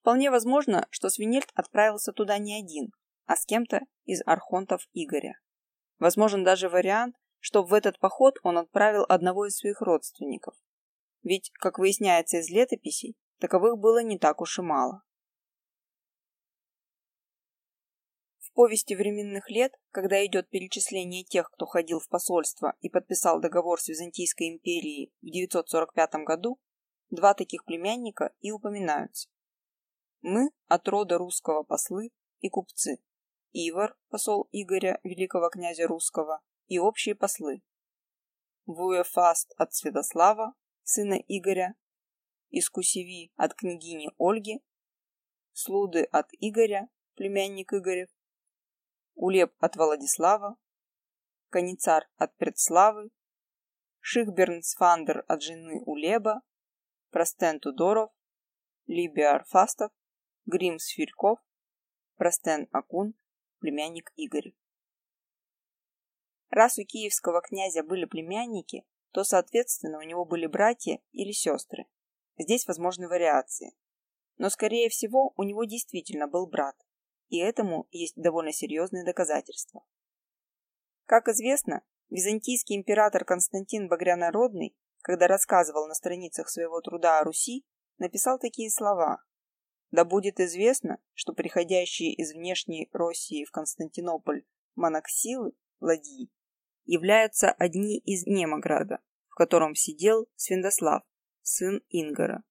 Вполне возможно, что Свинельд отправился туда не один, а с кем-то из архонтов Игоря. Возможен даже вариант, что в этот поход он отправил одного из своих родственников. Ведь, как выясняется из летописей, таковых было не так уж и мало. В повести временных лет, когда идет перечисление тех, кто ходил в посольство и подписал договор с Византийской империей в 945 году, два таких племянника и упоминаются. Мы от рода русского послы и купцы. Ивар, посол Игоря, великого князя русского, и общие послы. Вуефаст от Святослава, сына Игоря, Искусеви от княгини Ольги, Слуды от Игоря, племянник Игорев, Улеп от Владислава, Каницар от Предславы, Шихбернсфандер от жены Улеба, Простен Тудоров, Арфастов, Грим Сфирьков, Простен Акун, племянник Игорь. Раз у киевского князя были племянники, то, соответственно, у него были братья или сестры. Здесь возможны вариации. Но, скорее всего, у него действительно был брат, и этому есть довольно серьезные доказательства. Как известно, византийский император Константин Багрянародный, когда рассказывал на страницах своего труда о Руси, написал такие слова да будет известно, что приходящие из внешней России в Константинополь моноксилы, ладьи, являются одни из Немограда, в котором сидел Свендослав, сын Ингара.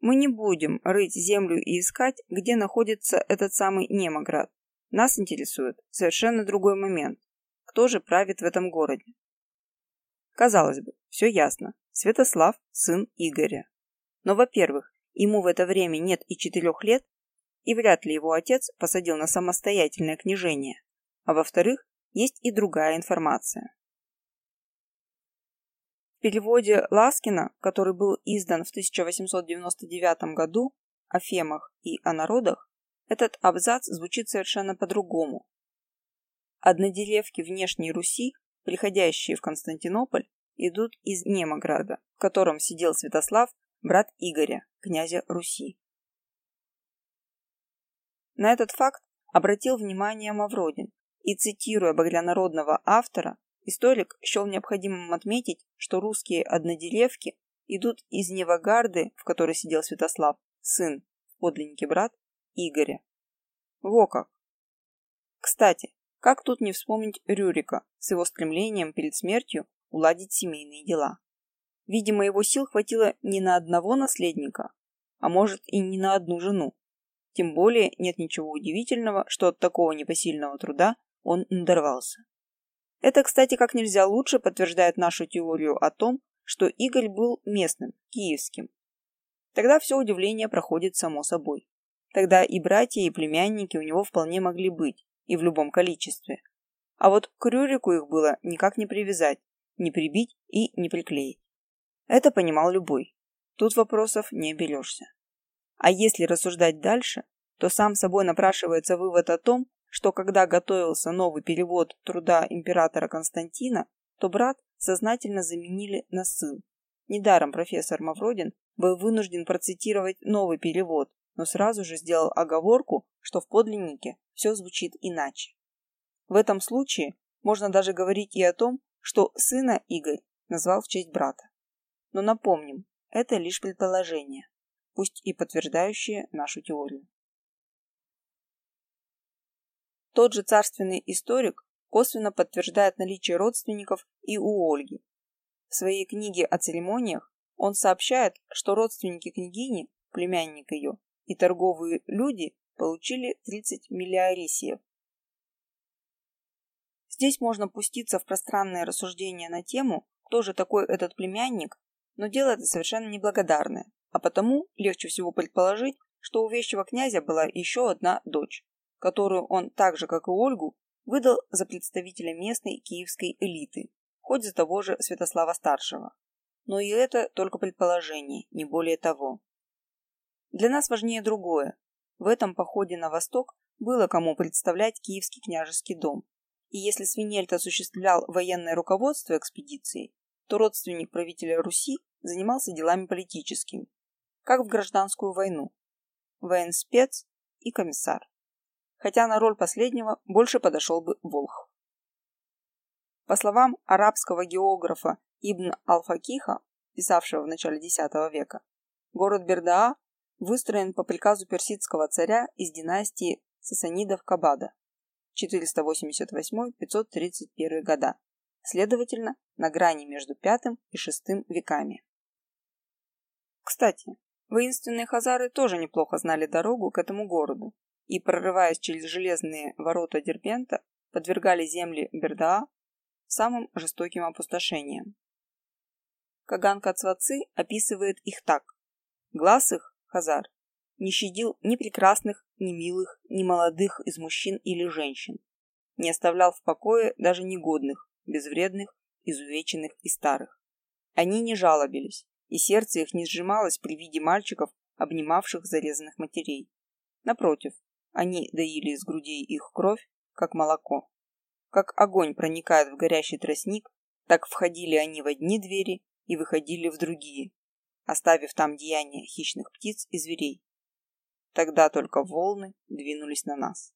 Мы не будем рыть землю и искать, где находится этот самый Немоград. Нас интересует совершенно другой момент. Кто же правит в этом городе? Казалось бы, все ясно. Святослав – сын Игоря. Но, во-первых, ему в это время нет и четырех лет, и вряд ли его отец посадил на самостоятельное княжение. А во-вторых, есть и другая информация. В переводе Ласкина, который был издан в 1899 году о фемах и о народах, этот абзац звучит совершенно по-другому. Одноделевки внешней Руси, приходящие в Константинополь, идут из Немограда, в котором сидел Святослав брат Игоря, князя Руси. На этот факт обратил внимание Мавродин, и, цитируя богонародного автора, историк счел необходимым отметить, что русские одноделевки идут из Невогарды, в которой сидел Святослав, сын, подлинники брат, Игоря. Во как! Кстати, как тут не вспомнить Рюрика с его стремлением перед смертью уладить семейные дела? Видимо, его сил хватило не на одного наследника, а может и не на одну жену. Тем более нет ничего удивительного, что от такого непосильного труда он надорвался. Это, кстати, как нельзя лучше подтверждает нашу теорию о том, что Игорь был местным, киевским. Тогда все удивление проходит само собой. Тогда и братья, и племянники у него вполне могли быть, и в любом количестве. А вот к Рюрику их было никак не привязать, не прибить и не приклеить. Это понимал любой. Тут вопросов не оберешься. А если рассуждать дальше, то сам собой напрашивается вывод о том, что когда готовился новый перевод труда императора Константина, то брат сознательно заменили на сын. Недаром профессор Мавродин был вынужден процитировать новый перевод, но сразу же сделал оговорку, что в подлиннике все звучит иначе. В этом случае можно даже говорить и о том, что сына Игорь назвал в честь брата. Но напомним, это лишь предположение, пусть и подтверждающее нашу теорию. Тот же царственный историк косвенно подтверждает наличие родственников и у Ольги. В своей книге о церемониях он сообщает, что родственники княгини, племянник ее, и торговые люди получили 30 миллиарисиев. Здесь можно пуститься в пространное рассуждение на тему, кто же такой этот племянник но дело это совершенно неблагодарное, а потому легче всего предположить, что у вещего князя была еще одна дочь, которую он, так же как и Ольгу, выдал за представителя местной киевской элиты, хоть за того же Святослава-старшего. Но и это только предположение, не более того. Для нас важнее другое. В этом походе на восток было кому представлять киевский княжеский дом. И если Свинельд осуществлял военное руководство экспедицией, то родственник правителя Руси занимался делами политическими, как в гражданскую войну. военспец и комиссар. Хотя на роль последнего больше подошел бы Волх. По словам арабского географа Ибн Алфакиха, писавшего в начале X века, город Бердаа выстроен по приказу персидского царя из династии сасанидов Кабада 488-531 года, следовательно, на грани между V и VI веками. Кстати, воинственные хазары тоже неплохо знали дорогу к этому городу и, прорываясь через железные ворота Дербента, подвергали земли Бердаа самым жестоким опустошением. Каган Кацвацы описывает их так. Глаз их, Хазар, не щадил ни прекрасных, ни милых, ни молодых из мужчин или женщин. Не оставлял в покое даже негодных, безвредных, изувеченных и старых. Они не жалобились, и сердце их не сжималось при виде мальчиков, обнимавших зарезанных матерей. Напротив, они доили из грудей их кровь, как молоко. Как огонь проникает в горящий тростник, так входили они в одни двери и выходили в другие, оставив там деяния хищных птиц и зверей. Тогда только волны двинулись на нас.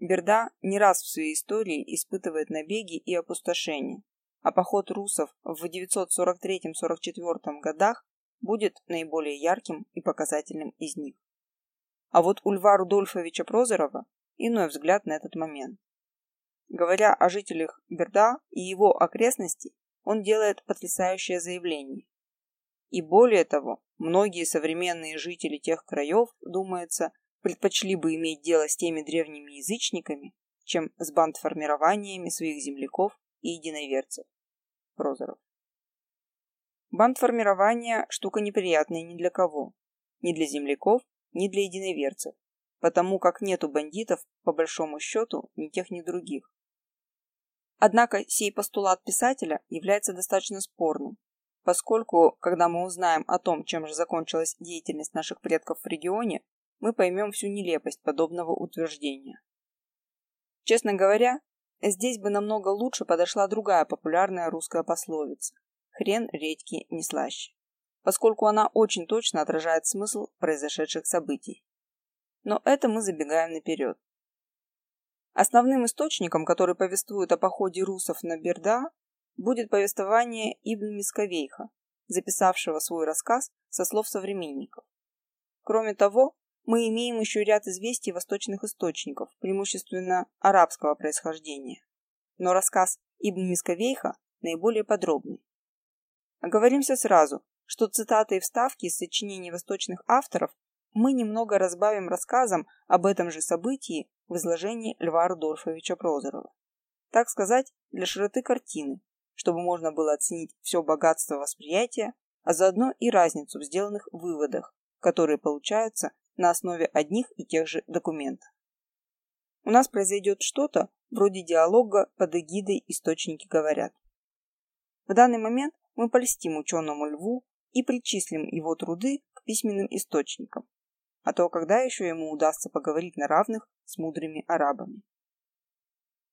Берда не раз в своей истории испытывает набеги и опустошения, а поход русов в 943-44 годах будет наиболее ярким и показательным из них. А вот у Льва Рудольфовича Прозорова иной взгляд на этот момент. Говоря о жителях Берда и его окрестностей, он делает потрясающее заявление. И более того, многие современные жители тех краев, думается, предпочли бы иметь дело с теми древними язычниками, чем с бандформированиями своих земляков и единоверцев. Прозоров. Бандформирование – штука неприятная ни для кого. Ни для земляков, ни для единоверцев. Потому как нету бандитов, по большому счету, ни тех, ни других. Однако сей постулат писателя является достаточно спорным, поскольку, когда мы узнаем о том, чем же закончилась деятельность наших предков в регионе, мы поймем всю нелепость подобного утверждения. Честно говоря, здесь бы намного лучше подошла другая популярная русская пословица «хрен редьки не слаще», поскольку она очень точно отражает смысл произошедших событий. Но это мы забегаем наперед. Основным источником, который повествует о походе русов на Берда, будет повествование Ибн Мисковейха, записавшего свой рассказ со слов современников. Кроме того, мы имеем еще ряд известий восточных источников, преимущественно арабского происхождения. Но рассказ Ибн Мисковейха наиболее подробный. Оговоримся сразу, что цитаты и вставки из сочинений восточных авторов мы немного разбавим рассказом об этом же событии в изложении Льва Рудольфовича Прозорова. Так сказать, для широты картины, чтобы можно было оценить все богатство восприятия, а заодно и разницу в сделанных выводах, которые получаются на основе одних и тех же документов. У нас произойдет что-то вроде диалога под эгидой «Источники говорят». В данный момент мы польстим ученому льву и причислим его труды к письменным источникам, а то когда еще ему удастся поговорить на равных с мудрыми арабами.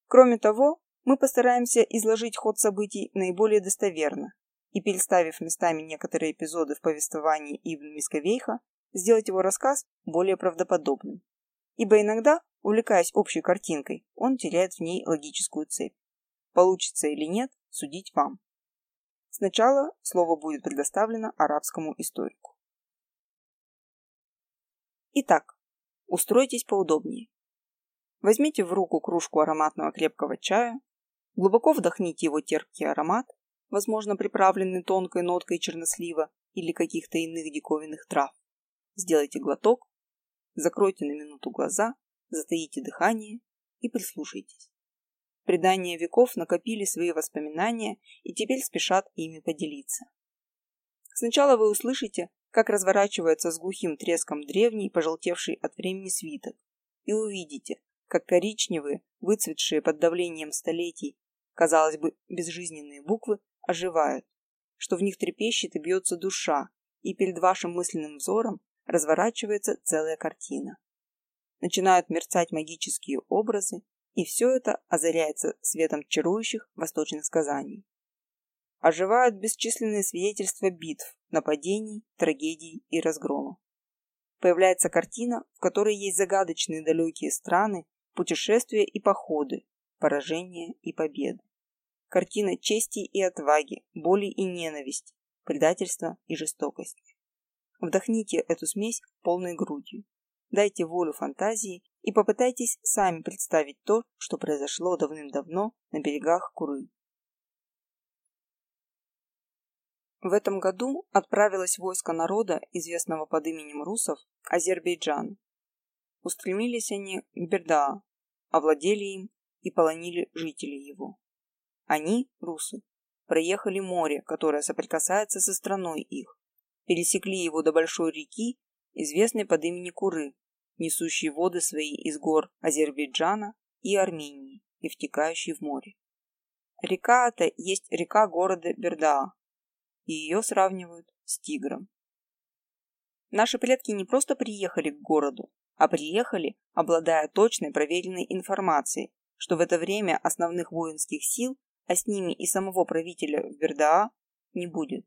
Кроме того, мы постараемся изложить ход событий наиболее достоверно и, переставив местами некоторые эпизоды в повествовании Ибн Мисковейха, сделать его рассказ более правдоподобным. Ибо иногда, увлекаясь общей картинкой, он теряет в ней логическую цепь. Получится или нет, судить вам. Сначала слово будет предоставлено арабскому историку. Итак, устройтесь поудобнее. Возьмите в руку кружку ароматного крепкого чая, глубоко вдохните его терпкий аромат, возможно, приправленный тонкой ноткой чернослива или каких-то иных диковинных трав. Сделайте глоток, закройте на минуту глаза, затаите дыхание и прислушайтесь. Предания веков накопили свои воспоминания и теперь спешат ими поделиться. Сначала вы услышите, как разворачивается с глухим треском древний, пожелтевший от времени свиток, и увидите, как коричневые, выцветшие под давлением столетий, казалось бы, безжизненные буквы оживают, что в них трепещет и бьется душа, и перед вашим мысленным взором разворачивается целая картина. Начинают мерцать магические образы, и все это озаряется светом чарующих восточных сказаний оживают бесчисленные свидетельства битв, нападений, трагедий и разгромов. появляется картина, в которой есть загадочные далекие страны, путешествия и походы, поражения и победы. Картина чести и отваги, боли и ненависти, предательства и жестокости. Вдохните эту смесь полной грудью. Дайте волю фантазии и попытайтесь сами представить то, что произошло давным-давно на берегах Куры. В этом году отправилось войско народа, известного под именем русов, Азербайджан. Устремились они к Бердаа, овладели им и полонили жителей его. Они, русы, проехали море, которое соприкасается со страной их, пересекли его до большой реки, известной под именем Куры, несущей воды свои из гор Азербайджана и Армении и втекающей в море. Река эта есть река города Бердаа, и ее сравнивают с тигром. Наши предки не просто приехали к городу, а приехали, обладая точной проверенной информацией, что в это время основных воинских сил, а с ними и самого правителя в Бердаа, не будет.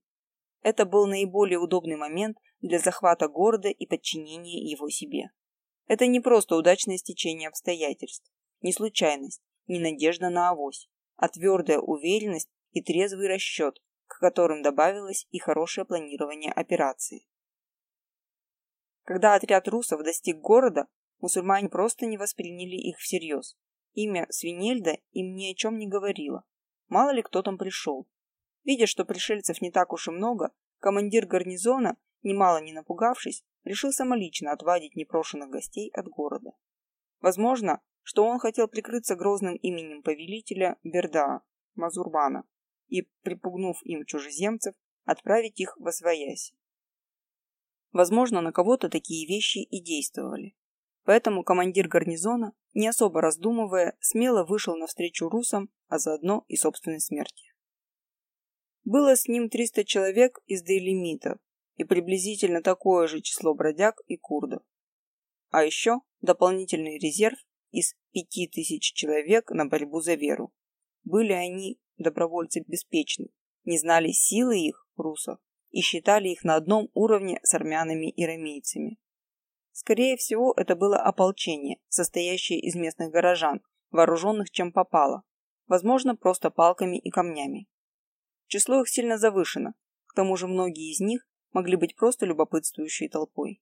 Это был наиболее удобный момент для захвата города и подчинения его себе. Это не просто удачное стечение обстоятельств, не случайность, не надежда на авось, а твердая уверенность и трезвый расчет, к которым добавилось и хорошее планирование операции. Когда отряд русов достиг города, мусульмане просто не восприняли их всерьез. Имя Свинельда им ни о чем не говорило. Мало ли кто там пришел. Видя, что пришельцев не так уж и много, командир гарнизона, немало не напугавшись, решил самолично отвадить непрошенных гостей от города. Возможно, что он хотел прикрыться грозным именем повелителя Берда, Мазурбана, и, припугнув им чужеземцев, отправить их в Освояси. Возможно, на кого-то такие вещи и действовали. Поэтому командир гарнизона, не особо раздумывая, смело вышел навстречу русам, а заодно и собственной смерти. Было с ним 300 человек из дейлимитов и приблизительно такое же число бродяг и курдов. А еще дополнительный резерв из 5000 человек на борьбу за веру. Были они добровольцы беспечны, не знали силы их, русов, и считали их на одном уровне с армянами и рамейцами. Скорее всего, это было ополчение, состоящее из местных горожан, вооруженных чем попало, возможно, просто палками и камнями. Число их сильно завышено, к тому же многие из них могли быть просто любопытствующей толпой.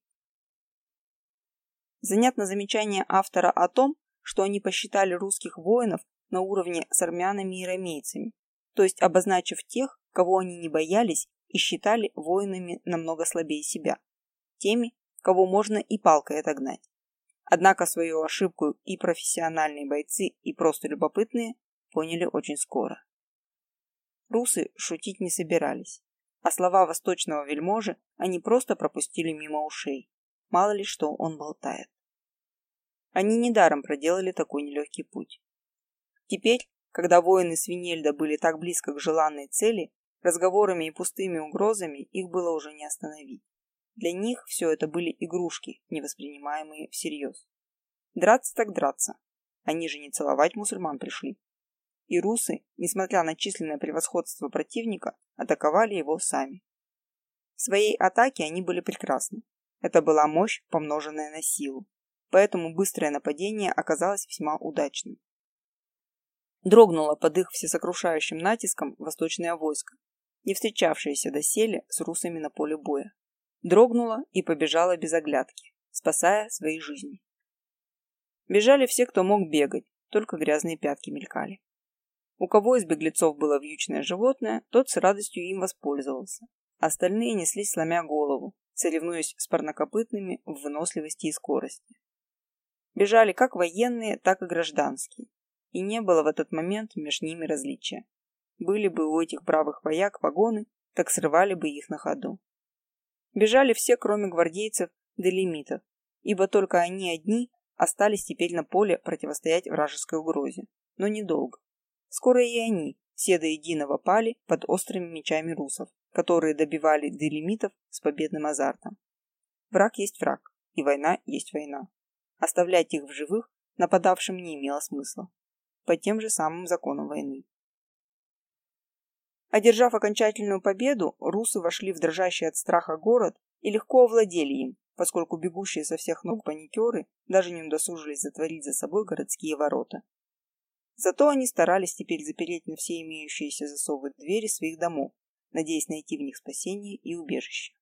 Занятно замечание автора о том, что они посчитали русских воинов на уровне с армянами и рамейцами, то есть обозначив тех, кого они не боялись и считали воинами намного слабее себя, теми, кого можно и палкой отогнать. Однако свою ошибку и профессиональные бойцы, и просто любопытные поняли очень скоро. Русы шутить не собирались, а слова восточного вельможи они просто пропустили мимо ушей. Мало ли что он болтает. Они недаром проделали такой нелегкий путь. Теперь, когда воины Свинельда были так близко к желанной цели, разговорами и пустыми угрозами их было уже не остановить. Для них все это были игрушки, не воспринимаемые всерьез. Драться так драться. Они же не целовать мусульман пришли. И русы, несмотря на численное превосходство противника, атаковали его сами. В своей атаке они были прекрасны. Это была мощь, помноженная на силу. Поэтому быстрое нападение оказалось весьма удачным. Дрогнуло под их всесокрушающим натиском восточное войско, не встречавшееся доселе с русами на поле боя. Дрогнуло и побежало без оглядки, спасая свои жизни. Бежали все, кто мог бегать, только грязные пятки мелькали. У кого из беглецов было вьючное животное, тот с радостью им воспользовался. Остальные неслись, сломя голову, соревнуясь с парнокопытными в выносливости и скорости. Бежали как военные, так и гражданские и не было в этот момент между ними различия. Были бы у этих бравых вояк вагоны, так срывали бы их на ходу. Бежали все, кроме гвардейцев делимитов, ибо только они одни остались теперь на поле противостоять вражеской угрозе. Но недолго. Скоро и они, все до единого пали под острыми мечами русов, которые добивали делимитов с победным азартом. Враг есть враг, и война есть война. Оставлять их в живых нападавшим не имело смысла по тем же самым законам войны. Одержав окончательную победу, русы вошли в дрожащий от страха город и легко овладели им, поскольку бегущие со всех ног паникеры даже не удосужились затворить за собой городские ворота. Зато они старались теперь запереть на все имеющиеся засовы двери своих домов, надеясь найти в них спасение и убежище.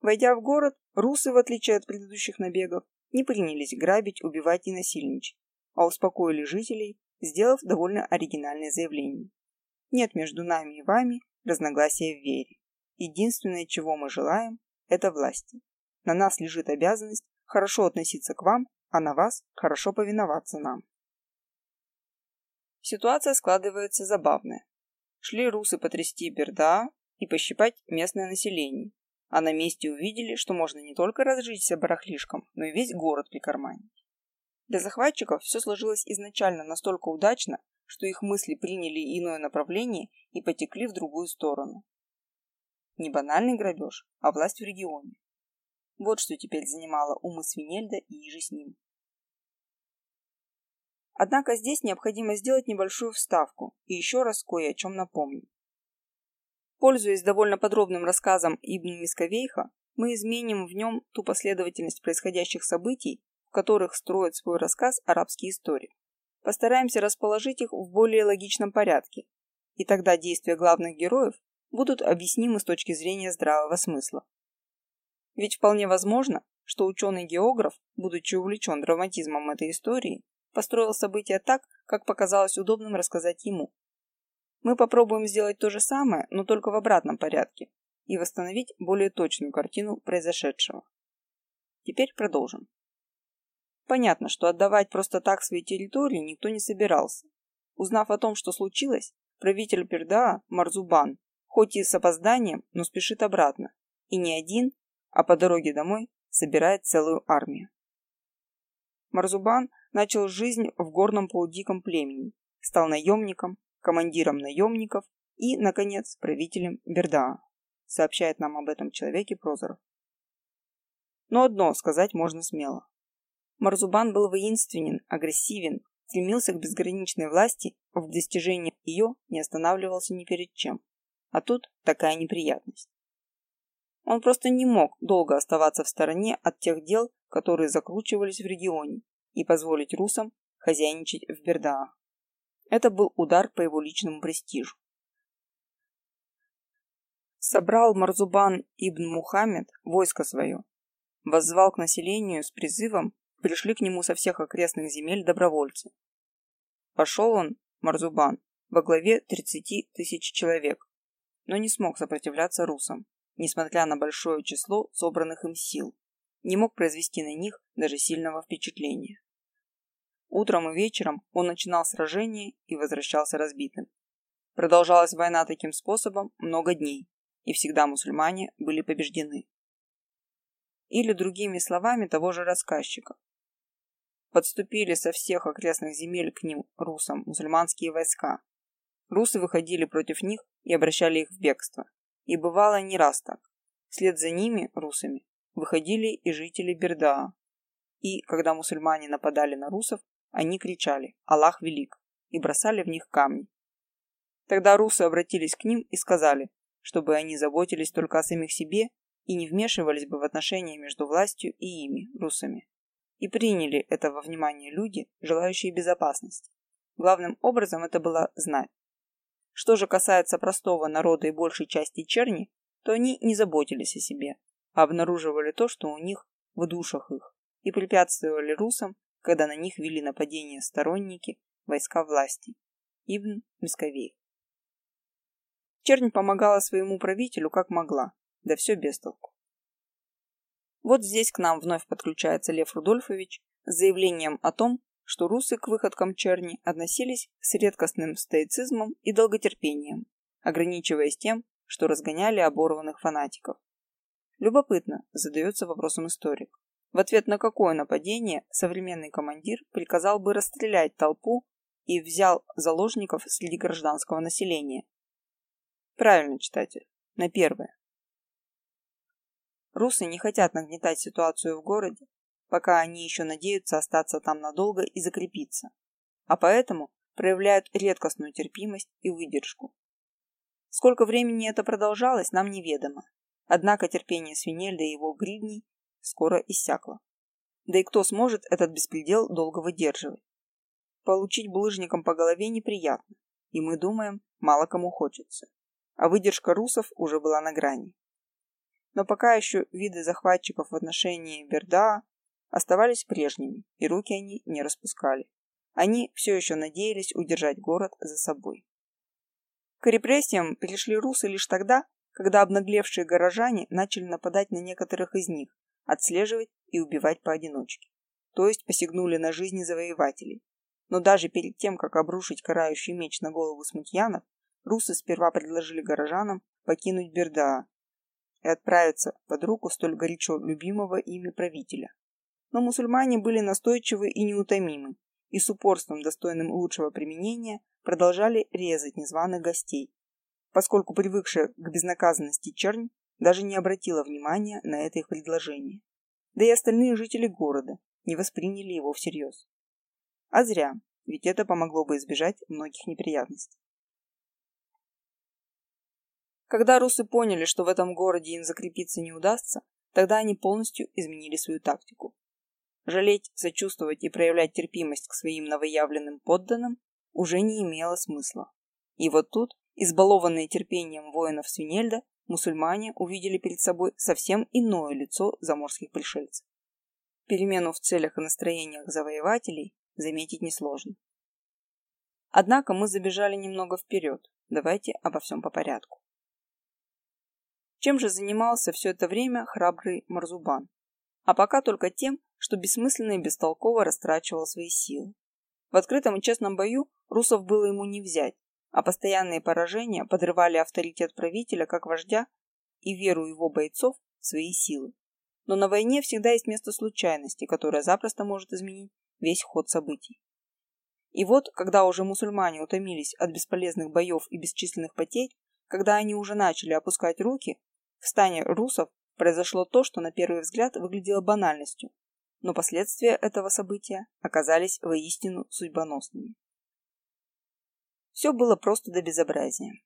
Войдя в город, русы, в отличие от предыдущих набегов, не принялись грабить, убивать и насильничать, а успокоили жителей, сделав довольно оригинальное заявление. Нет между нами и вами разногласия в вере. Единственное, чего мы желаем, это власти. На нас лежит обязанность хорошо относиться к вам, а на вас хорошо повиноваться нам. Ситуация складывается забавная. Шли русы потрясти Берда и пощипать местное население, а на месте увидели, что можно не только разжиться барахлишком, но и весь город прикарманить. Для захватчиков все сложилось изначально настолько удачно, что их мысли приняли иное направление и потекли в другую сторону. Не банальный грабеж, а власть в регионе. Вот что теперь занимало умы Свинельда и иже с ним. Однако здесь необходимо сделать небольшую вставку и еще раз кое о чем напомнить. Пользуясь довольно подробным рассказом Ибн Мисковейха, мы изменим в нем ту последовательность происходящих событий, в которых строит свой рассказ арабский историк. Постараемся расположить их в более логичном порядке, и тогда действия главных героев будут объяснимы с точки зрения здравого смысла. Ведь вполне возможно, что ученый-географ, будучи увлечен драматизмом этой истории, построил события так, как показалось удобным рассказать ему. Мы попробуем сделать то же самое, но только в обратном порядке, и восстановить более точную картину произошедшего. Теперь продолжим. Понятно, что отдавать просто так свои территории никто не собирался. Узнав о том, что случилось, правитель Пердаа, Марзубан, хоть и с опозданием, но спешит обратно. И не один, а по дороге домой собирает целую армию. Марзубан начал жизнь в горном полудиком племени, стал наемником, командиром наемников и, наконец, правителем Бердаа, сообщает нам об этом человеке Прозоров. Но одно сказать можно смело. Марзубан был воинственен, агрессивен, стремился к безграничной власти, в достижении ее не останавливался ни перед чем. А тут такая неприятность. Он просто не мог долго оставаться в стороне от тех дел, которые закручивались в регионе, и позволить русам хозяйничать в Бердаа. Это был удар по его личному престижу. Собрал Марзубан ибн Мухаммед войско свое, воззвал к населению с призывом, пришли к нему со всех окрестных земель добровольцы. Пошел он, Марзубан, во главе 30 тысяч человек, но не смог сопротивляться русам, несмотря на большое число собранных им сил не мог произвести на них даже сильного впечатления. Утром и вечером он начинал сражение и возвращался разбитым. Продолжалась война таким способом много дней, и всегда мусульмане были побеждены. Или другими словами того же рассказчика. Подступили со всех окрестных земель к ним, русам, мусульманские войска. Русы выходили против них и обращали их в бегство. И бывало не раз так. Вслед за ними, русами, выходили и жители Бердаа. И, когда мусульмане нападали на русов, они кричали «Аллах велик» и бросали в них камни. Тогда русы обратились к ним и сказали, чтобы они заботились только о самих себе и не вмешивались бы в отношения между властью и ими, русами. И приняли это во внимание люди, желающие безопасности. Главным образом это было знать. Что же касается простого народа и большей части черни, то они не заботились о себе, обнаруживали то, что у них в душах их, и препятствовали русам, когда на них вели нападение сторонники войска власти. Ибн Мисковей. Чернь помогала своему правителю как могла, да все без толку. Вот здесь к нам вновь подключается Лев Рудольфович с заявлением о том, что русы к выходкам черни относились с редкостным стоицизмом и долготерпением, ограничиваясь тем, что разгоняли оборванных фанатиков. Любопытно, задается вопросом историк. В ответ на какое нападение современный командир приказал бы расстрелять толпу и взял заложников среди гражданского населения? Правильно, читатель. На первое. Русы не хотят нагнетать ситуацию в городе, пока они еще надеются остаться там надолго и закрепиться, а поэтому проявляют редкостную терпимость и выдержку. Сколько времени это продолжалось, нам неведомо. Однако терпение Свинельда и его гривней скоро иссякла. Да и кто сможет этот беспредел долго выдерживать? Получить булыжником по голове неприятно, и мы думаем, мало кому хочется. А выдержка русов уже была на грани. Но пока еще виды захватчиков в отношении Берда оставались прежними, и руки они не распускали. Они все еще надеялись удержать город за собой. К репрессиям пришли русы лишь тогда, когда обнаглевшие горожане начали нападать на некоторых из них, отслеживать и убивать поодиночке. То есть посягнули на жизни завоевателей. Но даже перед тем, как обрушить карающий меч на голову смутьянов, русы сперва предложили горожанам покинуть Бердаа и отправиться под руку столь горячо любимого ими правителя. Но мусульмане были настойчивы и неутомимы, и с упорством, достойным лучшего применения, продолжали резать незваных гостей, поскольку привыкшая к безнаказанности чернь даже не обратила внимания на это их предложение. Да и остальные жители города не восприняли его всерьез. А зря, ведь это помогло бы избежать многих неприятностей. Когда русы поняли, что в этом городе им закрепиться не удастся, тогда они полностью изменили свою тактику. Жалеть, сочувствовать и проявлять терпимость к своим новоявленным подданным уже не имело смысла. И вот тут, избалованные терпением воинов Свинельда, мусульмане увидели перед собой совсем иное лицо заморских пришельцев. Перемену в целях и настроениях завоевателей заметить несложно. Однако мы забежали немного вперед. Давайте обо всем по порядку. Чем же занимался все это время храбрый Марзубан? А пока только тем, что бессмысленно и бестолково растрачивал свои силы. В открытом и честном бою русов было ему не взять, а постоянные поражения подрывали авторитет правителя как вождя и веру его бойцов в свои силы. Но на войне всегда есть место случайности, которая запросто может изменить весь ход событий. И вот, когда уже мусульмане утомились от бесполезных боев и бесчисленных потерь, когда они уже начали опускать руки, в стане русов произошло то, что на первый взгляд выглядело банальностью, но последствия этого события оказались воистину судьбоносными. Все было просто до безобразия.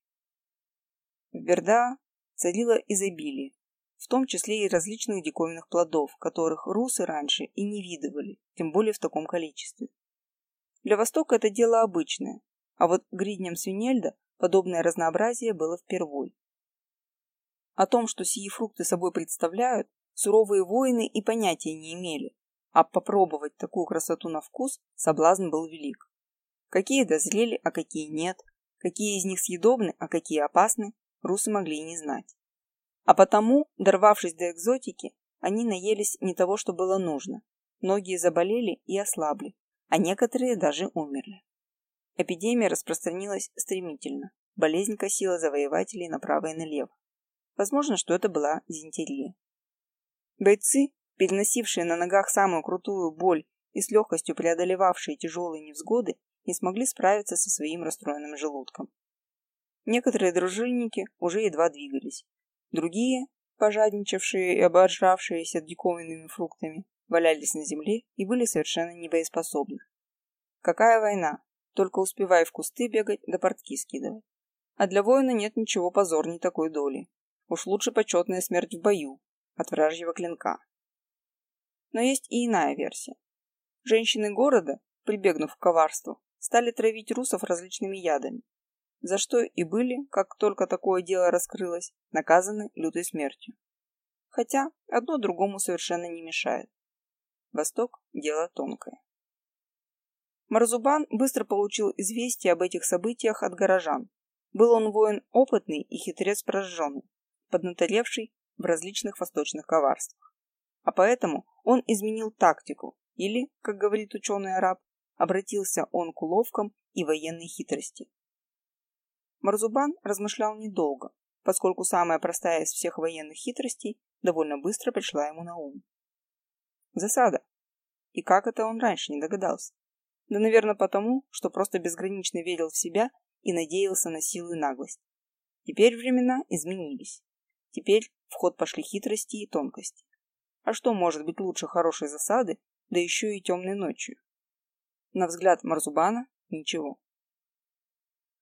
В Берда царило изобилие, в том числе и различных диковинных плодов, которых русы раньше и не видывали, тем более в таком количестве. Для Востока это дело обычное, а вот гридням Свинельда подобное разнообразие было впервой. О том, что сии фрукты собой представляют, суровые воины и понятия не имели, а попробовать такую красоту на вкус соблазн был велик. Какие дозрели, а какие нет, какие из них съедобны, а какие опасны, русы могли и не знать. А потому, дорвавшись до экзотики, они наелись не того, что было нужно. Многие заболели и ослабли, а некоторые даже умерли. Эпидемия распространилась стремительно. Болезнь косила завоевателей направо и налево. Возможно, что это была дизентерия. Бойцы, переносившие на ногах самую крутую боль и с легкостью преодолевавшие тяжелые невзгоды, не смогли справиться со своим расстроенным желудком. Некоторые дружинники уже едва двигались. Другие, пожадничавшие и обожравшиеся диковинными фруктами, валялись на земле и были совершенно небоеспособны. Какая война? Только успевай в кусты бегать да портки скидывать. А для воина нет ничего позорней такой доли. Уж лучше почетная смерть в бою, от вражьего клинка. Но есть и иная версия. Женщины города, прибегнув к коварству, стали травить русов различными ядами, за что и были, как только такое дело раскрылось, наказаны лютой смертью. Хотя одно другому совершенно не мешает. Восток – дело тонкое. Марзубан быстро получил известие об этих событиях от горожан. Был он воин опытный и хитрец прожженный, поднаторевший в различных восточных коварствах. А поэтому он изменил тактику, или, как говорит ученый араб, обратился он к уловкам и военной хитрости. Марзубан размышлял недолго, поскольку самая простая из всех военных хитростей довольно быстро пришла ему на ум. Засада. И как это он раньше не догадался? Да, наверное, потому, что просто безгранично верил в себя и надеялся на силу и наглость. Теперь времена изменились. Теперь в ход пошли хитрости и тонкости. А что может быть лучше хорошей засады, да еще и темной ночью? На взгляд Марзубана ничего.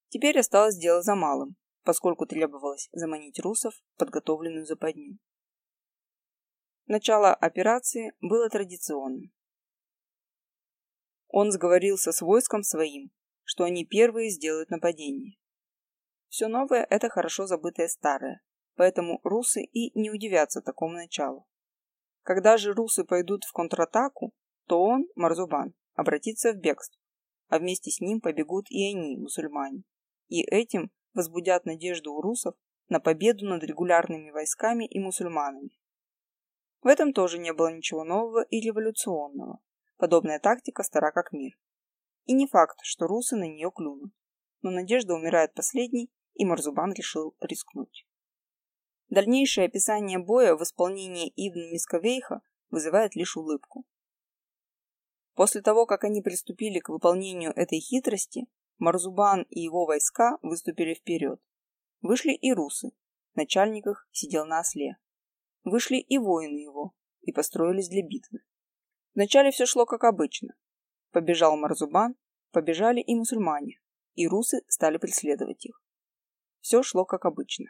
Теперь осталось дело за малым, поскольку требовалось заманить русов в подготовленную западню. Начало операции было традиционным. Он сговорился с войском своим, что они первые сделают нападение. Все новое – это хорошо забытое старое, поэтому русы и не удивятся такому началу. Когда же русы пойдут в контратаку, то он, Марзубан, обратится в бегство, а вместе с ним побегут и они, мусульмане, и этим возбудят надежду у русов на победу над регулярными войсками и мусульманами. В этом тоже не было ничего нового и революционного. Подобная тактика стара как мир. И не факт, что русы на нее клюнут. Но надежда умирает последней, и Марзубан решил рискнуть. Дальнейшее описание боя в исполнении Ибн Мисковейха вызывает лишь улыбку. После того, как они приступили к выполнению этой хитрости, Марзубан и его войска выступили вперед. Вышли и русы. Начальник их сидел на осле. Вышли и воины его, и построились для битвы. Вначале все шло как обычно. Побежал Марзубан, побежали и мусульмане, и русы стали преследовать их. Все шло как обычно.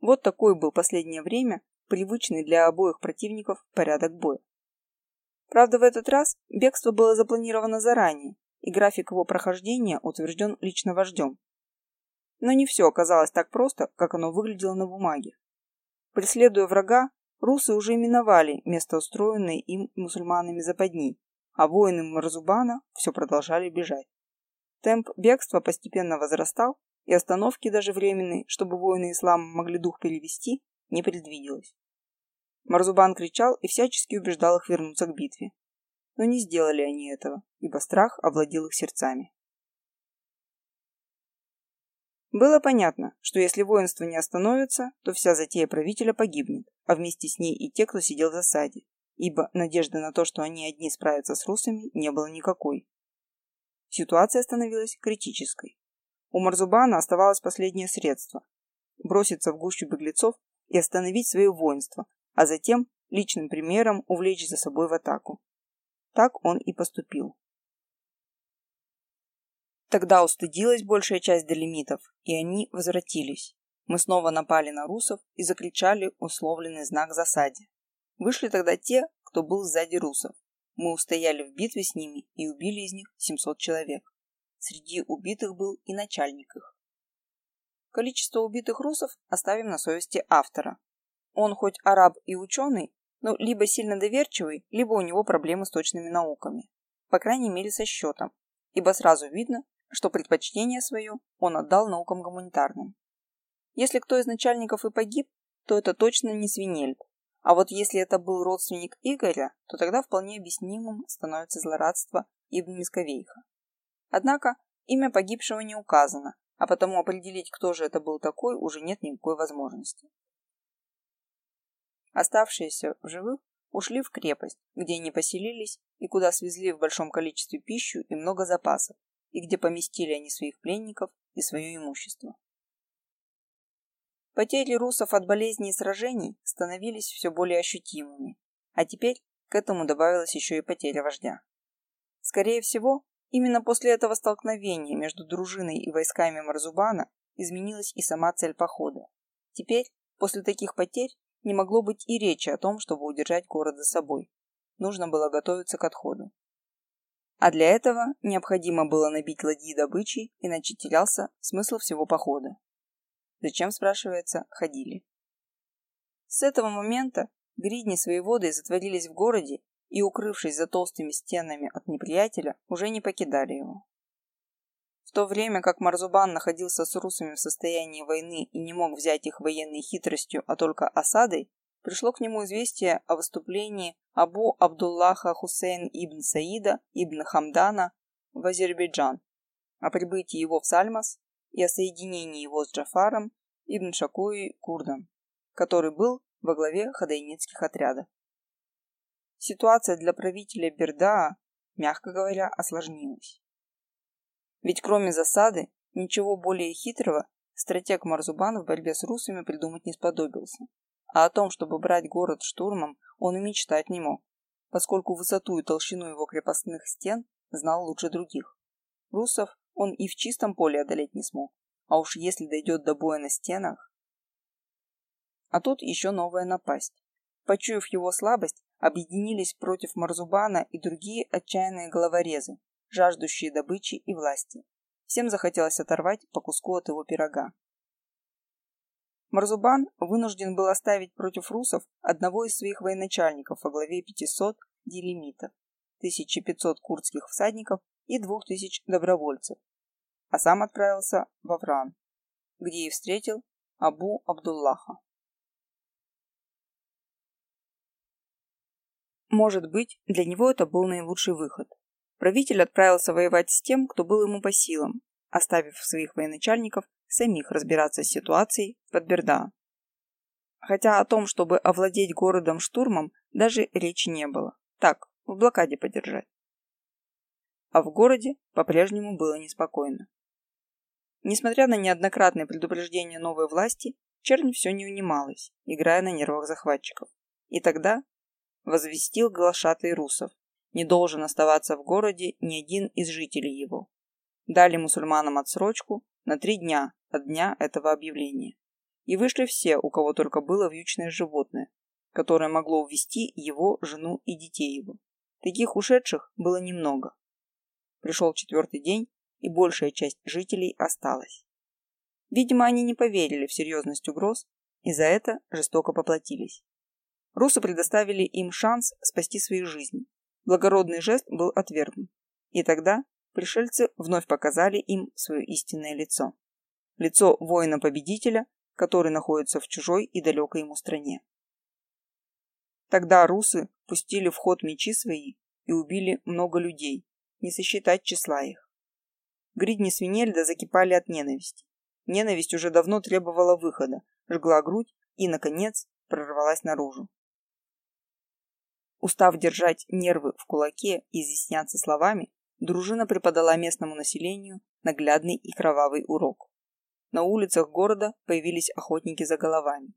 Вот такой был последнее время привычный для обоих противников порядок боя. Правда, в этот раз бегство было запланировано заранее, и график его прохождения утвержден лично вождем. Но не все оказалось так просто, как оно выглядело на бумаге. Преследуя врага, русы уже миновали место устроенной им мусульманами западни, а воины Марзубана все продолжали бежать. Темп бегства постепенно возрастал, и остановки даже временной, чтобы воины ислама могли дух перевести, не предвиделось. Марзубан кричал и всячески убеждал их вернуться к битве. Но не сделали они этого, ибо страх овладел их сердцами. Было понятно, что если воинство не остановится, то вся затея правителя погибнет, а вместе с ней и те, кто сидел в засаде, ибо надежды на то, что они одни справятся с русами, не было никакой. Ситуация становилась критической. У Марзубана оставалось последнее средство – броситься в гущу беглецов и остановить свое воинство, а затем личным примером увлечь за собой в атаку. Так он и поступил. Тогда устыдилась большая часть делимитов, и они возвратились. Мы снова напали на русов и закричали условленный знак засаде. Вышли тогда те, кто был сзади русов. Мы устояли в битве с ними и убили из них 700 человек. Среди убитых был и начальник их. Количество убитых русов оставим на совести автора. Он хоть араб и ученый, но либо сильно доверчивый, либо у него проблемы с точными науками. По крайней мере со счетом, ибо сразу видно, что предпочтение свое он отдал наукам гуманитарным. Если кто из начальников и погиб, то это точно не Свинельд. А вот если это был родственник Игоря, то тогда вполне объяснимым становится злорадство Ибн Мисковейха. Однако имя погибшего не указано, а потому определить, кто же это был такой, уже нет никакой возможности. Оставшиеся в живых ушли в крепость, где они поселились и куда свезли в большом количестве пищу и много запасов, и где поместили они своих пленников и свое имущество. Потери русов от болезней и сражений становились все более ощутимыми, а теперь к этому добавилась еще и потеря вождя. Скорее всего, именно после этого столкновения между дружиной и войсками Марзубана изменилась и сама цель похода. Теперь, после таких потерь, не могло быть и речи о том, чтобы удержать город за собой. Нужно было готовиться к отходу. А для этого необходимо было набить ладьи добычей, иначе терялся смысл всего похода. Зачем, спрашивается, ходили? С этого момента гридни свои воды затворились в городе и, укрывшись за толстыми стенами от неприятеля, уже не покидали его. В то время как Марзубан находился с русами в состоянии войны и не мог взять их военной хитростью, а только осадой, пришло к нему известие о выступлении Абу Абдуллаха Хусейн ибн Саида ибн Хамдана в Азербайджан, о прибытии его в Сальмас и о соединении его с Джафаром ибн Шакуи Курдом, который был во главе хадайницких отрядов. Ситуация для правителя Бердаа, мягко говоря, осложнилась. Ведь кроме засады, ничего более хитрого стратег Марзубан в борьбе с русами придумать не сподобился а о том, чтобы брать город штурмом, он и мечтать не мог, поскольку высоту и толщину его крепостных стен знал лучше других. Русов он и в чистом поле одолеть не смог, а уж если дойдет до боя на стенах... А тут еще новая напасть. почуяв его слабость, объединились против Марзубана и другие отчаянные головорезы, жаждущие добычи и власти. Всем захотелось оторвать по куску от его пирога. Марзубан вынужден был оставить против русов одного из своих военачальников во главе 500 делимитов, 1500 курдских всадников и 2000 добровольцев, а сам отправился во Вран, где и встретил Абу Абдуллаха. Может быть, для него это был наилучший выход. Правитель отправился воевать с тем, кто был ему по силам, оставив своих военачальников самих разбираться с ситуацией под Берда. Хотя о том, чтобы овладеть городом штурмом, даже речи не было. Так, в блокаде подержать. А в городе по-прежнему было неспокойно. Несмотря на неоднократные предупреждения новой власти, чернь все не унималась, играя на нервах захватчиков. И тогда возвестил глашатый русов. Не должен оставаться в городе ни один из жителей его. Дали мусульманам отсрочку на три дня от дня этого объявления. И вышли все, у кого только было вьючное животное, которое могло увести его, жену и детей его. Таких ушедших было немного. Пришел четвертый день, и большая часть жителей осталась. Видимо, они не поверили в серьезность угроз и за это жестоко поплатились. Русы предоставили им шанс спасти свои жизни. Благородный жест был отвергнут. И тогда пришельцы вновь показали им свое истинное лицо. Лицо воина-победителя, который находится в чужой и далекой ему стране. Тогда русы пустили в ход мечи свои и убили много людей, не сосчитать числа их. Гридни Свинельда закипали от ненависти. Ненависть уже давно требовала выхода, жгла грудь и, наконец, прорвалась наружу. Устав держать нервы в кулаке и изъясняться словами, дружина преподала местному населению наглядный и кровавый урок. На улицах города появились охотники за головами.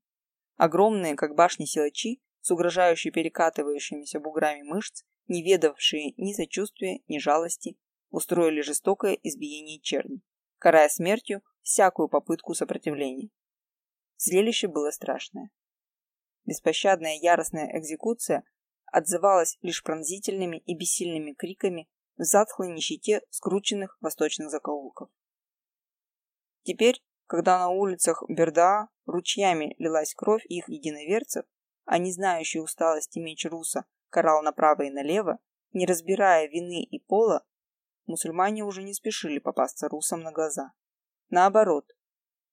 Огромные, как башни силачи, с угрожающе перекатывающимися буграми мышц, не ведавшие ни сочувствия, ни жалости, устроили жестокое избиение черни, карая смертью всякую попытку сопротивления. Зрелище было страшное. Беспощадная яростная экзекуция отзывалась лишь пронзительными и бессильными криками в затхлой нищете скрученных восточных закоулков. Теперь, когда на улицах Берда ручьями лилась кровь их единоверцев, а не знающий усталости меч Руса карал направо и налево, не разбирая вины и пола, мусульмане уже не спешили попасться русам на глаза. Наоборот,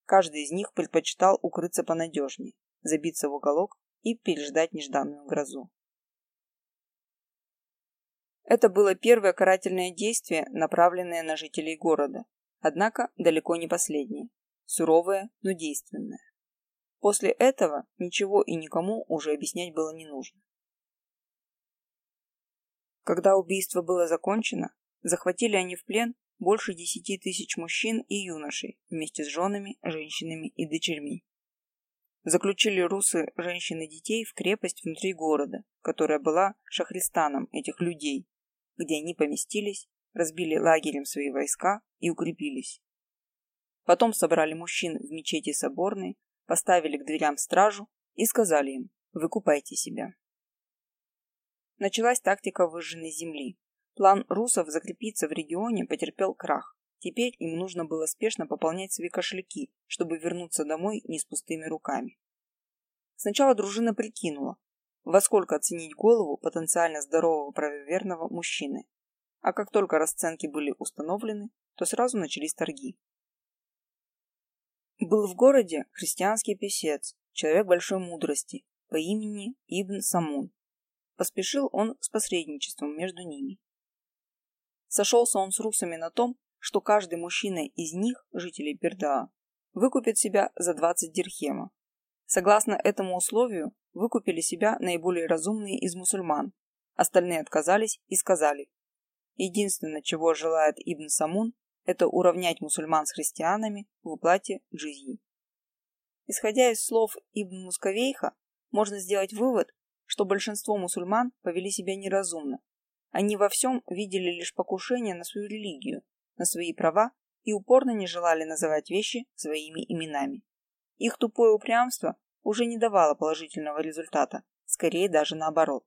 каждый из них предпочитал укрыться понадежнее, забиться в уголок и переждать нежданную грозу. Это было первое карательное действие, направленное на жителей города, однако далеко не последнее, суровое, но действенное. После этого ничего и никому уже объяснять было не нужно. Когда убийство было закончено, захватили они в плен больше десяти тысяч мужчин и юношей вместе с женами, женщинами и дочерьми. Заключили русы женщин и детей в крепость внутри города, которая была шахристаном этих людей, где они поместились, разбили лагерем свои войска и укрепились. Потом собрали мужчин в мечети Соборной, поставили к дверям стражу и сказали им «Выкупайте себя». Началась тактика выжженной земли. План русов закрепиться в регионе потерпел крах. Теперь им нужно было спешно пополнять свои кошельки, чтобы вернуться домой не с пустыми руками. Сначала дружина прикинула, во сколько оценить голову потенциально здорового правоверного мужчины. А как только расценки были установлены, то сразу начались торги. Был в городе христианский писец, человек большой мудрости, по имени Ибн Самун. Поспешил он с посредничеством между ними. Сошелся он с русами на том, что каждый мужчина из них, жителей Пердаа, выкупит себя за 20 дирхема. Согласно этому условию, выкупили себя наиболее разумные из мусульман. Остальные отказались и сказали, единственное, чего желает Ибн Самун, это уравнять мусульман с христианами в уплате джизьи. Исходя из слов Ибн Мусковейха, можно сделать вывод, что большинство мусульман повели себя неразумно. Они во всем видели лишь покушение на свою религию, на свои права и упорно не желали называть вещи своими именами. Их тупое упрямство уже не давало положительного результата, скорее даже наоборот.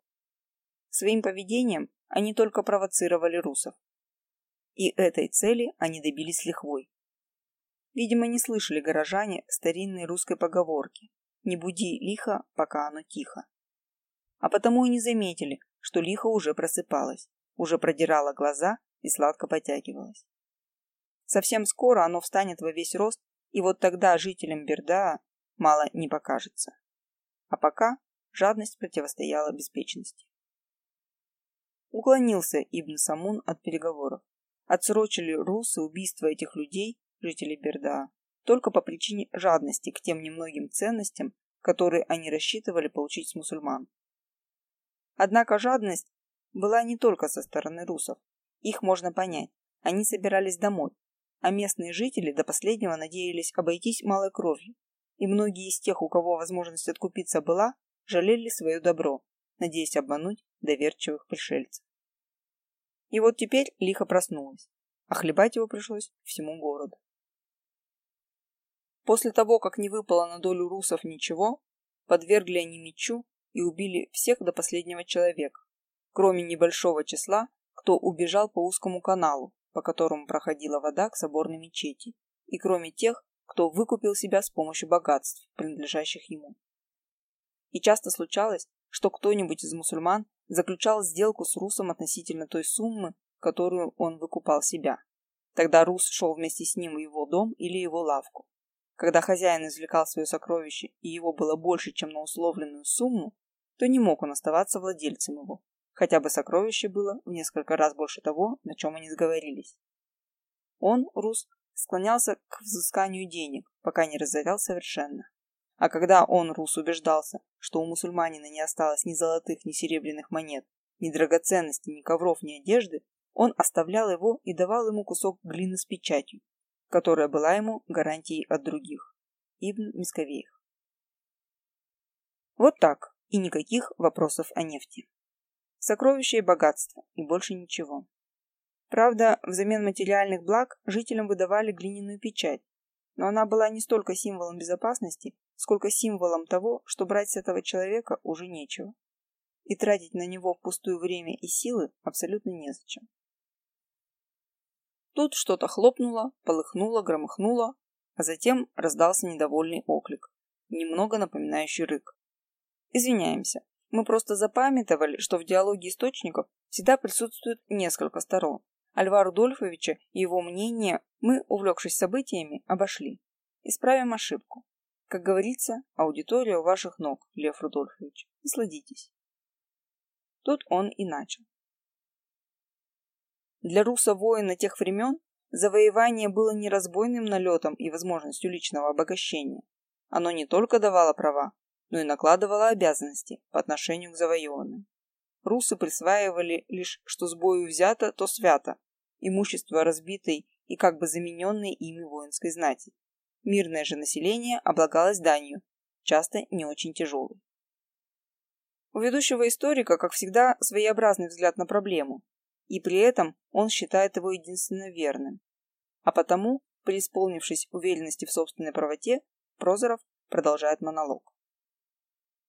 Своим поведением они только провоцировали русов. И этой цели они добились лихвой. Видимо, не слышали горожане старинной русской поговорки «Не буди лихо, пока оно тихо». А потому и не заметили, что лихо уже просыпалось, уже продирало глаза и сладко потягивалось. Совсем скоро оно встанет во весь рост, и вот тогда жителям Бердаа мало не покажется. А пока жадность противостояла беспечности. Уклонился Ибн Самун от переговоров. Отсрочили русы убийство этих людей, жителей Бердаа, только по причине жадности к тем немногим ценностям, которые они рассчитывали получить с мусульман. Однако жадность была не только со стороны русов. Их можно понять. Они собирались домой, а местные жители до последнего надеялись обойтись малой кровью. И многие из тех, у кого возможность откупиться была, жалели свое добро, надеясь обмануть доверчивых пришельцев. И вот теперь лихо проснулась, а хлебать его пришлось всему городу. После того, как не выпало на долю русов ничего, подвергли они мечу и убили всех до последнего человека, кроме небольшого числа, кто убежал по узкому каналу, по которому проходила вода к соборной мечети, и кроме тех, кто выкупил себя с помощью богатств, принадлежащих ему. И часто случалось, что кто-нибудь из мусульман заключал сделку с русом относительно той суммы, которую он выкупал себя. Тогда рус шел вместе с ним в его дом или его лавку. Когда хозяин извлекал свое сокровище и его было больше, чем на условленную сумму, то не мог он оставаться владельцем его, хотя бы сокровище было в несколько раз больше того, на чем они сговорились. Он, Рус, склонялся к взысканию денег, пока не разорял совершенно. А когда он, Рус, убеждался, что у мусульманина не осталось ни золотых, ни серебряных монет, ни драгоценностей, ни ковров, ни одежды, он оставлял его и давал ему кусок глины с печатью, которая была ему гарантией от других. Ибн Мисковеев. Вот так, и никаких вопросов о нефти. Сокровища и богатство, и больше ничего. Правда, взамен материальных благ жителям выдавали глиняную печать, но она была не столько символом безопасности, сколько символом того, что брать с этого человека уже нечего. И тратить на него впустую время и силы абсолютно незачем. Тут что-то хлопнуло, полыхнуло, громыхнуло, а затем раздался недовольный оклик, немного напоминающий рык. Извиняемся, мы просто запамятовали, что в диалоге источников всегда присутствует несколько сторон. Альва Рудольфовича и его мнение мы, увлекшись событиями, обошли. Исправим ошибку. Как говорится, аудитория у ваших ног, Лев Рудольфович. Насладитесь. Тут он и начал. Для руса воина тех времен завоевание было не разбойным налетом и возможностью личного обогащения. Оно не только давало права, но и накладывало обязанности по отношению к завоеванным. Русы присваивали лишь, что с бою взято, то свято, имущество разбитой и как бы замененной ими воинской знати. Мирное же население облагалось данью, часто не очень тяжелой. У ведущего историка, как всегда, своеобразный взгляд на проблему, и при этом он считает его единственно верным. А потому, преисполнившись уверенности в собственной правоте, Прозоров продолжает монолог.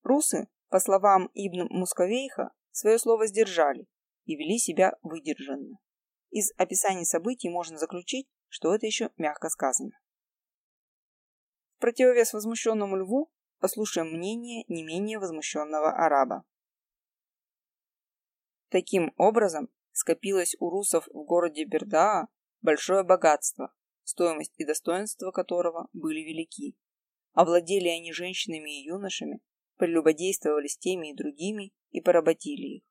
Русы, по словам Ибн Мусковейха, свое слово сдержали и вели себя выдержанно. Из описаний событий можно заключить, что это еще мягко сказано. В противовес возмущенному льву послушаем мнение не менее возмущенного араба. Таким образом, скопилось у русов в городе Бердаа большое богатство, стоимость и достоинство которого были велики. Овладели они женщинами и юношами, прелюбодействовали с теми и другими и поработили их.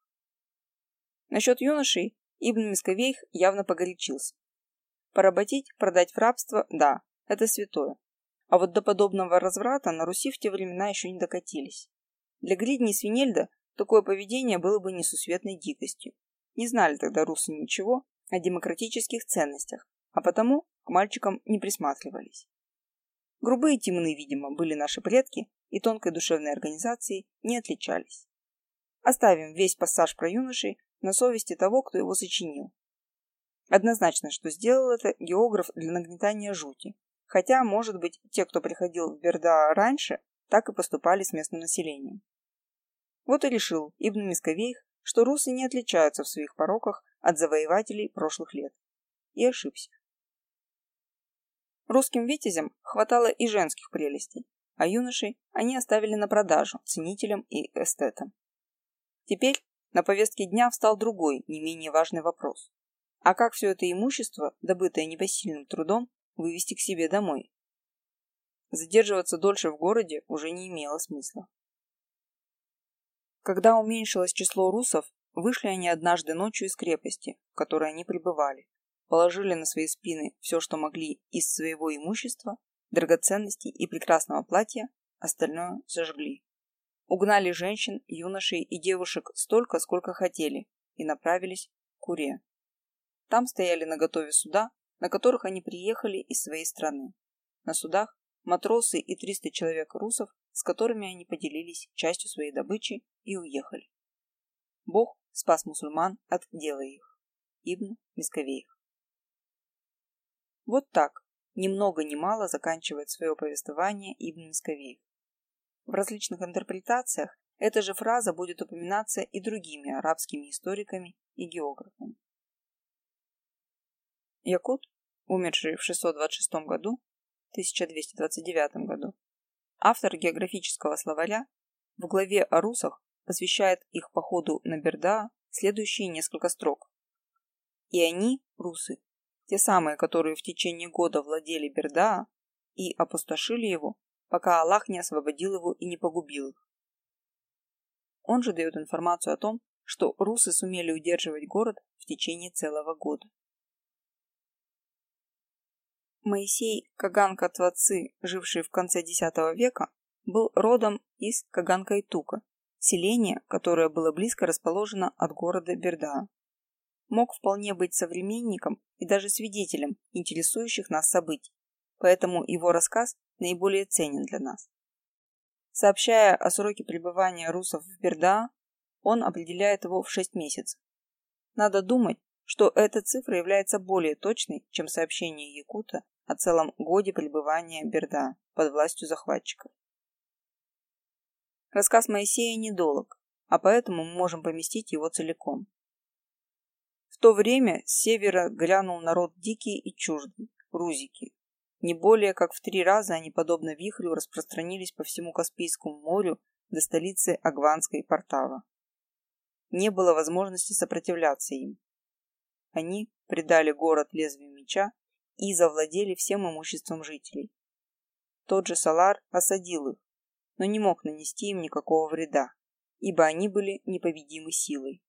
Насчет юношей Ибн Мисковейх явно погорячился. Поработить, продать в рабство – да, это святое. А вот до подобного разврата на Руси в те времена еще не докатились. Для Гридни и Свинельда такое поведение было бы несусветной дикостью. Не знали тогда русы ничего о демократических ценностях, а потому к мальчикам не присматривались. Грубые темны, видимо, были наши предки и тонкой душевной организацией не отличались. Оставим весь пассаж про юношей на совести того, кто его сочинил. Однозначно, что сделал это географ для нагнетания жути, хотя, может быть, те, кто приходил в Берда раньше, так и поступали с местным населением. Вот и решил Ибн Мисковейх, что русы не отличаются в своих пороках от завоевателей прошлых лет. И ошибся. Русским витязям хватало и женских прелестей, а юношей они оставили на продажу ценителям и эстетам. Теперь на повестке дня встал другой, не менее важный вопрос. А как все это имущество, добытое непосильным трудом, вывести к себе домой? Задерживаться дольше в городе уже не имело смысла. Когда уменьшилось число русов, вышли они однажды ночью из крепости, в которой они пребывали, положили на свои спины все, что могли из своего имущества, драгоценностей и прекрасного платья, остальное зажгли. Угнали женщин, юношей и девушек столько, сколько хотели, и направились к Уре. Там стояли наготове суда, на которых они приехали из своей страны. На судах матросы и 300 человек русов, с которыми они поделились частью своей добычи и уехали. Бог спас мусульман от дела их. Ибн Мисковеев. Вот так, ни много ни мало заканчивает свое повествование Ибн Мисковеев. В различных интерпретациях эта же фраза будет упоминаться и другими арабскими историками и географами. Якут, умерший в 626 году, 1229 году, автор географического словаря в главе о русах посвящает их походу на Берда следующие несколько строк. И они, русы, те самые, которые в течение года владели Берда и опустошили его, пока Аллах не освободил его и не погубил их. Он же дает информацию о том, что русы сумели удерживать город в течение целого года. Моисей Каганка-Твацы, живший в конце X века, был родом из Каганка-Итука, селения, которое было близко расположено от города Берда. Мог вполне быть современником и даже свидетелем интересующих нас событий, поэтому его рассказ наиболее ценен для нас. Сообщая о сроке пребывания русов в Берда, он определяет его в 6 месяцев. Надо думать, что эта цифра является более точной, чем сообщение Якута о целом годе пребывания Берда под властью захватчиков. Рассказ Моисея недолг, а поэтому мы можем поместить его целиком. В то время с севера глянул народ дикий и чуждый, рузики. Не более как в три раза они, подобно вихрю, распространились по всему Каспийскому морю до столицы Агванской Портава. Не было возможности сопротивляться им. Они предали город лезвию меча и завладели всем имуществом жителей. Тот же Салар осадил их, но не мог нанести им никакого вреда, ибо они были непобедимы силой.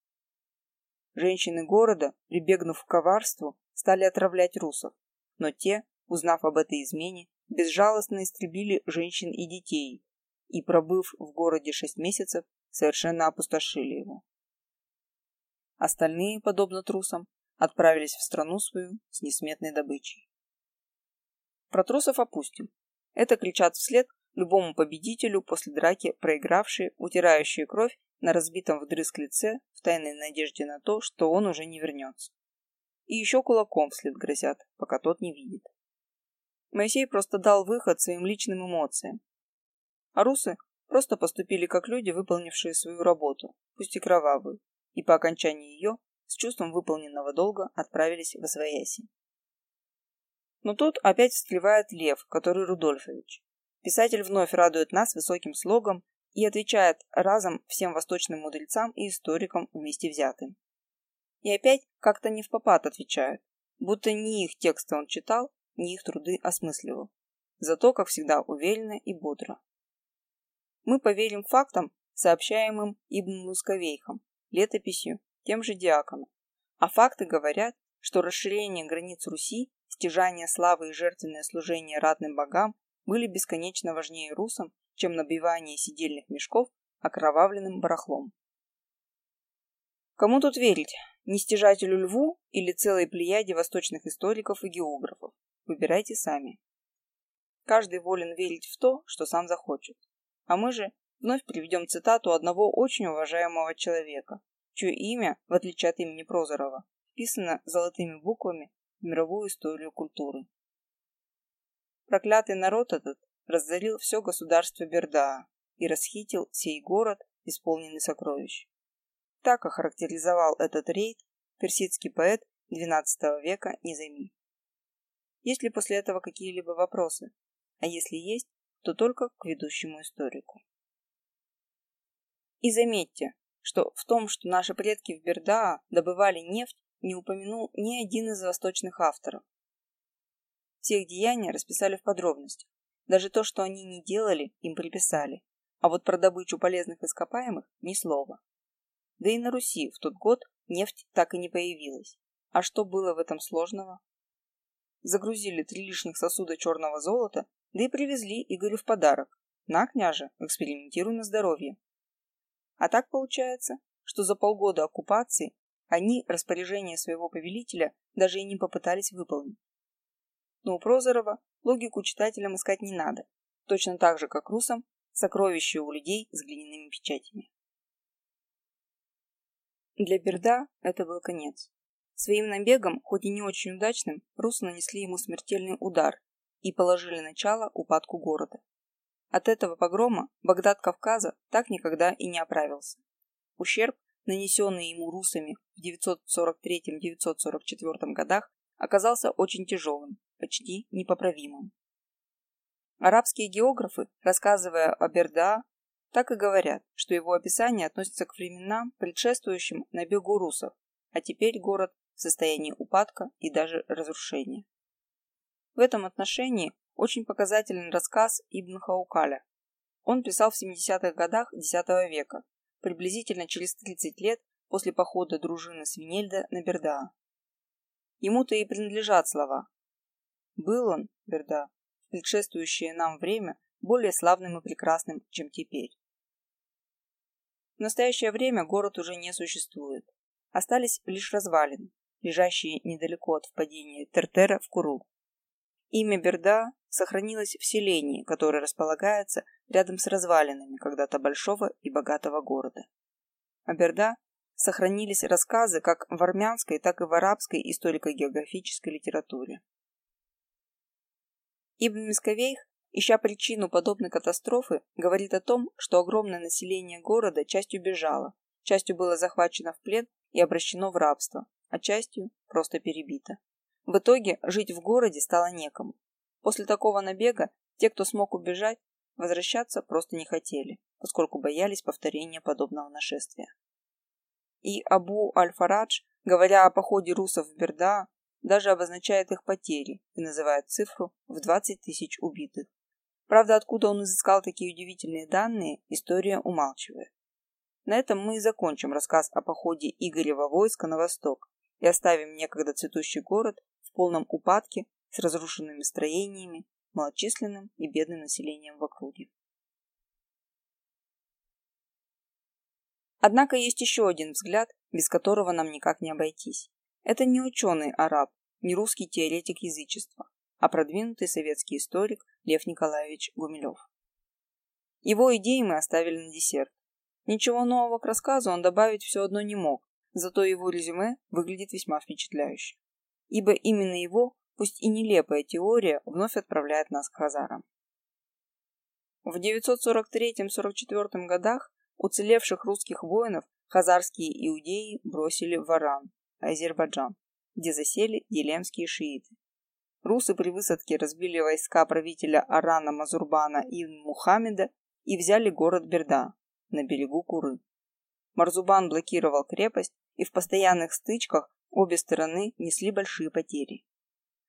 Женщины города, прибегнув к коварству, стали отравлять русов, но те, узнав об этой измене, безжалостно истребили женщин и детей и, пробыв в городе шесть месяцев, совершенно опустошили его. Остальные, подобно трусам, отправились в страну свою с несметной добычей. Про трусов опустим. Это кричат вслед любому победителю после драки проигравшие, утирающие кровь на разбитом вдрызг лице в тайной надежде на то, что он уже не вернется. И еще кулаком вслед грозят, пока тот не видит. Моисей просто дал выход своим личным эмоциям. А русы просто поступили как люди, выполнившие свою работу, пусть и кровавую, и по окончании ее с чувством выполненного долга отправились в Освояси. Но тут опять встревает Лев, который Рудольфович. Писатель вновь радует нас высоким слогом и отвечает разом всем восточным мудрецам и историкам вместе взятым. И опять как-то не в попад отвечает, будто не их тексты он читал, не их труды осмысливал. Зато, как всегда, уверенно и бодро. Мы поверим фактам, сообщаемым Ибн Мусковейхом, летописью тем же диаконом. А факты говорят, что расширение границ Руси, стяжание славы и жертвенное служение ратным богам были бесконечно важнее русам, чем набивание сидельных мешков окровавленным барахлом. Кому тут верить? Нестяжателю льву или целой плеяде восточных историков и географов? Выбирайте сами. Каждый волен верить в то, что сам захочет. А мы же вновь приведем цитату одного очень уважаемого человека, чье имя, в отличие от имени Прозорова, вписано золотыми буквами в мировую историю культуры. Проклятый народ этот разорил все государство Бердаа и расхитил сей город исполненный сокровищ. Так охарактеризовал этот рейд персидский поэт XII века Низами. Есть ли после этого какие-либо вопросы? А если есть, то только к ведущему историку. И заметьте, что в том, что наши предки в Бердаа добывали нефть, не упомянул ни один из восточных авторов. Всех деяния расписали в подробностях. Даже то, что они не делали, им приписали. А вот про добычу полезных ископаемых ни слова. Да и на Руси в тот год нефть так и не появилась. А что было в этом сложного? Загрузили три лишних сосуда черного золота, да и привезли Игорю в подарок. На, княже, экспериментируй на здоровье. А так получается, что за полгода оккупации они распоряжение своего повелителя даже и не попытались выполнить. Но у Прозорова логику читателям искать не надо, точно так же, как русам, сокровища у людей с глиняными печатями. Для Берда это был конец. Своим набегом, хоть и не очень удачным, русы нанесли ему смертельный удар и положили начало упадку города. От этого погрома Багдад Кавказа так никогда и не оправился. Ущерб, нанесенный ему русами в 943-944 годах, оказался очень тяжелым, почти непоправимым. Арабские географы, рассказывая о Берда, так и говорят, что его описание относится к временам, предшествующим набегу русов, а теперь город состоянии упадка и даже разрушения. В этом отношении очень показателен рассказ Ибн Хаукаля. Он писал в 70-х годах X века, приблизительно через 30 лет после похода дружины Свинельда на Бердаа. Ему-то и принадлежат слова. Был он, Берда, в предшествующее нам время более славным и прекрасным, чем теперь. В настоящее время город уже не существует. Остались лишь развалины, лежащие недалеко от впадения Тертера в Куру. Имя Берда сохранилось в селении, которое располагается рядом с развалинами когда-то большого и богатого города. О Берда сохранились рассказы как в армянской, так и в арабской историко-географической литературе. Ибн Мисковейх, ища причину подобной катастрофы, говорит о том, что огромное население города частью бежало, частью было захвачено в плен и обращено в рабство, а частью просто перебито. В итоге жить в городе стало некому. После такого набега те, кто смог убежать, возвращаться просто не хотели, поскольку боялись повторения подобного нашествия. И Абу Аль-Фарадж, говоря о походе русов в Берда, даже обозначает их потери и называет цифру в 20 тысяч убитых. Правда, откуда он изыскал такие удивительные данные, история умалчивает. На этом мы и закончим рассказ о походе Игорева войска на восток и оставим некогда цветущий город в полном упадке с разрушенными строениями, малочисленным и бедным населением в округе. Однако есть еще один взгляд, без которого нам никак не обойтись. Это не ученый араб, не русский теоретик язычества, а продвинутый советский историк Лев Николаевич Гумилев. Его идеи мы оставили на десерт. Ничего нового к рассказу он добавить все одно не мог, зато его резюме выглядит весьма впечатляюще. Ибо именно его, пусть и нелепая теория, вновь отправляет нас к хазарам. В 943-44 годах уцелевших русских воинов хазарские иудеи бросили в Аран, Азербайджан, где засели елемские шииты. Русы при высадке разбили войска правителя Арана Мазурбана ибн Мухаммеда и взяли город Берда, на берегу Куры. Марзубан блокировал крепость, и в постоянных стычках обе стороны несли большие потери.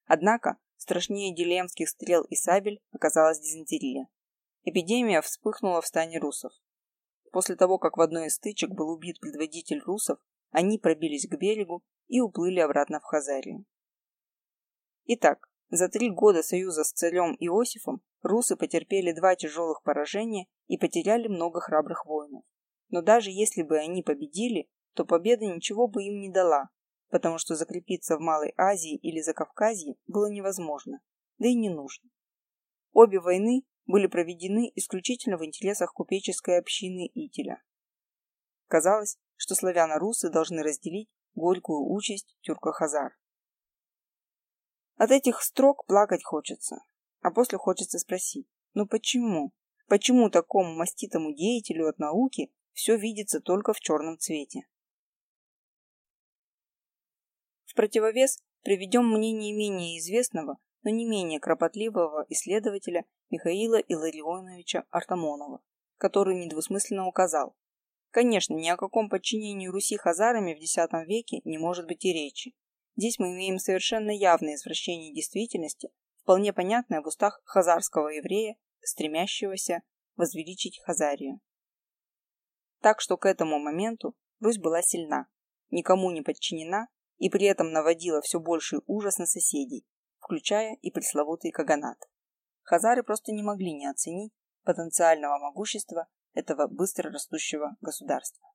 Однако страшнее дилемских стрел и сабель оказалась дизентерия. Эпидемия вспыхнула в стане русов. После того, как в одной из стычек был убит предводитель русов, они пробились к берегу и уплыли обратно в Хазарию. Итак, за три года союза с царем Иосифом русы потерпели два тяжелых поражения и потеряли много храбрых воинов. Но даже если бы они победили, то победа ничего бы им не дала, потому что закрепиться в Малой Азии или Закавказье было невозможно, да и не нужно. Обе войны были проведены исключительно в интересах купеческой общины Итиля. Казалось, что славяно-русы должны разделить горькую участь тюрко-хазар. От этих строк плакать хочется, а после хочется спросить, ну почему? Почему такому маститому деятелю от науки все видится только в черном цвете. В противовес приведем мнение менее известного, но не менее кропотливого исследователя Михаила Илларионовича Артамонова, который недвусмысленно указал, Конечно, ни о каком подчинении Руси хазарами в X веке не может быть и речи. Здесь мы имеем совершенно явное извращение действительности, вполне понятное в устах хазарского еврея, стремящегося возвеличить Хазарию. Так что к этому моменту Русь была сильна, никому не подчинена и при этом наводила все больший ужас на соседей, включая и пресловутый Каганат. Хазары просто не могли не оценить потенциального могущества этого быстро растущего государства.